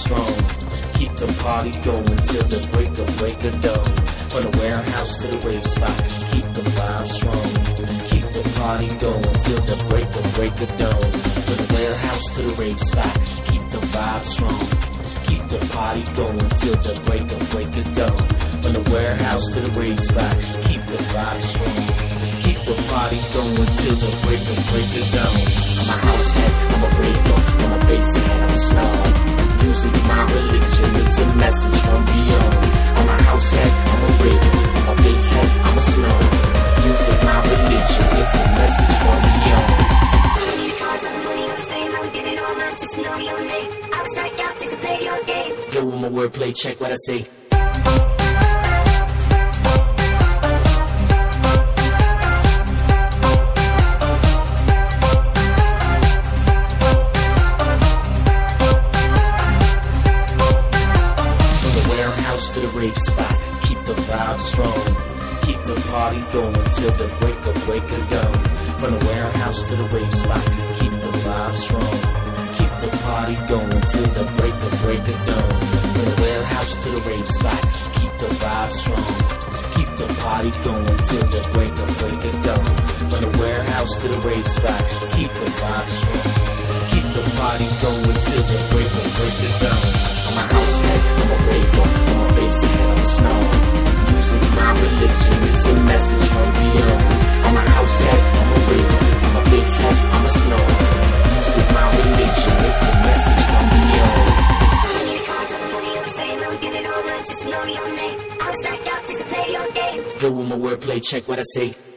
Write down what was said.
strong. Keep the party going till the break of break of dawn. From the warehouse to the rave spot, keep the vibe strong. Keep the party going till the break of break of dawn. From the warehouse to the rave spot, keep the vibe strong. Keep the party going till the break of break of dawn. From the warehouse to the rave spot, keep the vibe strong. The party going till the break of break of dawn. I'm a house head, I'm a raver, I'm a bass head, I'm a snob. Music, my religion, it's a message from beyond. I'm a house head, I'm a raver, I'm a bass head, I'm a snob. Music, my religion, it's a message from beyond. Just know your name. I was strike out just to play your game. Yo, with my wordplay, check what I say. Keep the vibe strong. Keep the party going till the break of break of dawn. From the warehouse to the rave spot, keep the vibe strong. Keep the party going till the break of break of dawn. From the warehouse to the rave spot, keep the vibe strong. Keep the party going till the break of break of dawn. From the warehouse to the rave spot, keep the vibe strong. Keep the party going Yo, with my wordplay, check what I say.